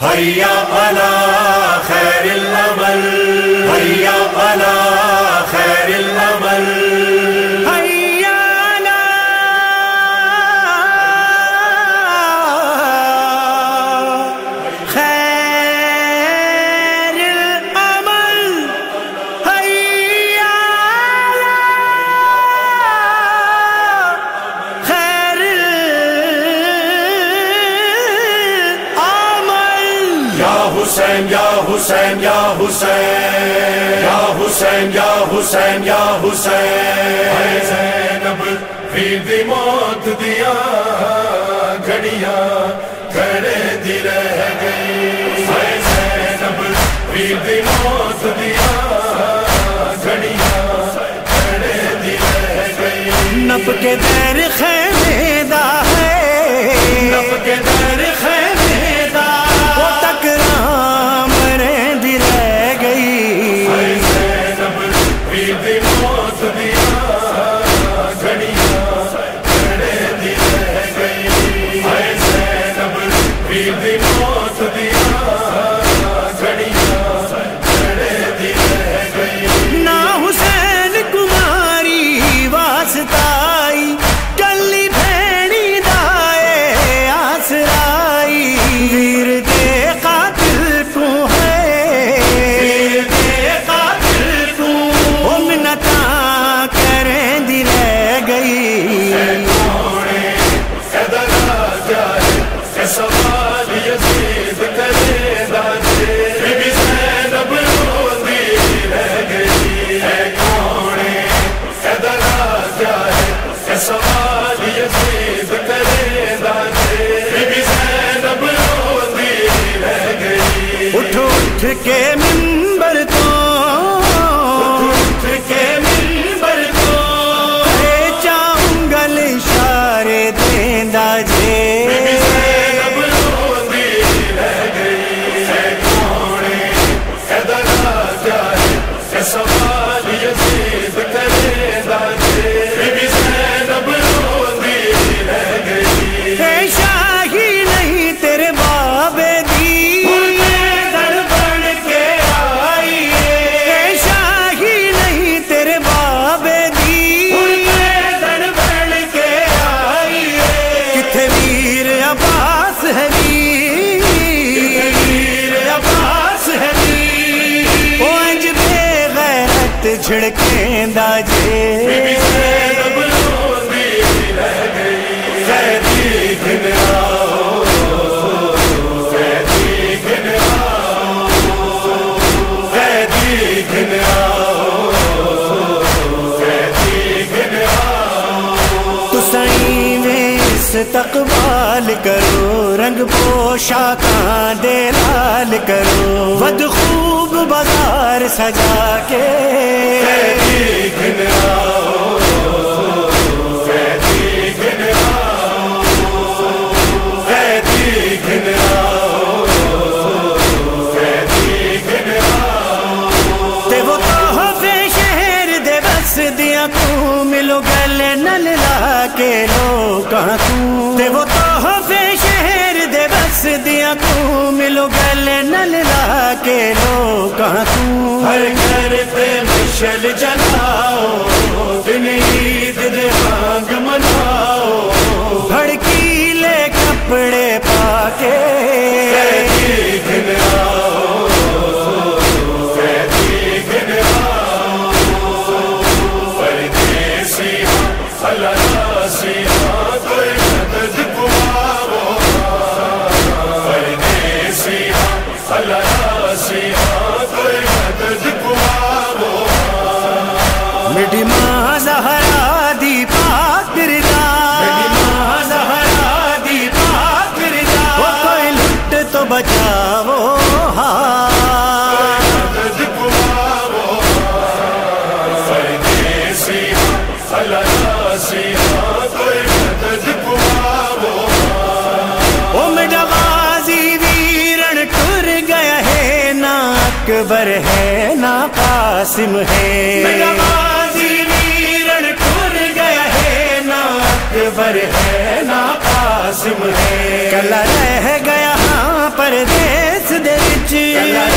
حیا علی خیر العمل. الأمل يا حسين يا حسين يا حسين يا حسين يا حسين يا حسين زینب پھر دی موت دیا گھڑیاں کھڑے دی رہ گئی زینب پھر دی موت دیا گھڑیاں کھڑے دی رہ گئی نب کے دیر خیمے کے ممبر درد جھڑکیندا جے۔ تقبال کر رہ رنگ دے لال کرو۔ ود خوب بازار سجا کے۔ شہر دیا تو ملو گلے نل لا کے لوکاں تو تے وہ تحفے شہر دے بس دیا تو ملو گلے نل لا کے لوکاں تو۔ ہر گھر پہ مشل جلاؤ۔ میری ماں زہرا دی پاکر دا۔ ماں زہرا دی پاکر جا وہ کوئی لٹ تو بچاؤ ہاں مدد پواؤ پردیسی خلاصی ہے نہ قاسم ہے۔ میرا غازی ویرن ٹر گیا ہے۔ نا اکبر ہے نہ قاسم ہے۔ کل رہ گیا ہاں پردیس نظر ان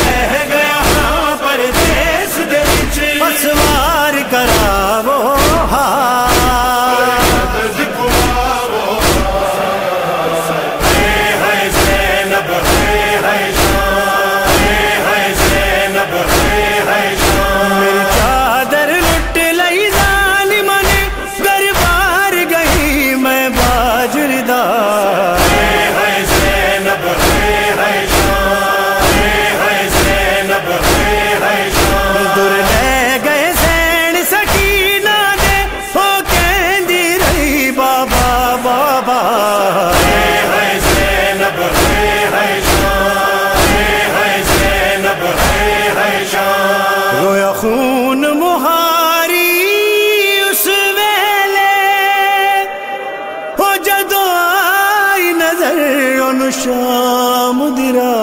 شام درا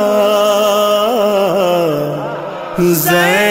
زین